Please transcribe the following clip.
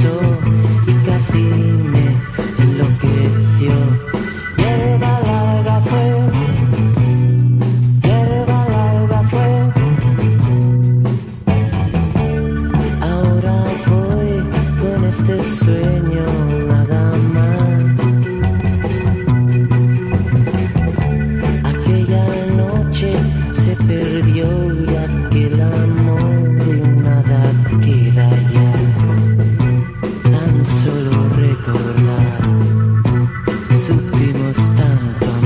y casi me enloqueció. Hierba larga fue, hierba larga fue. Ahora voy con este sueño nada más. Aquella noche se perdió. Stanton.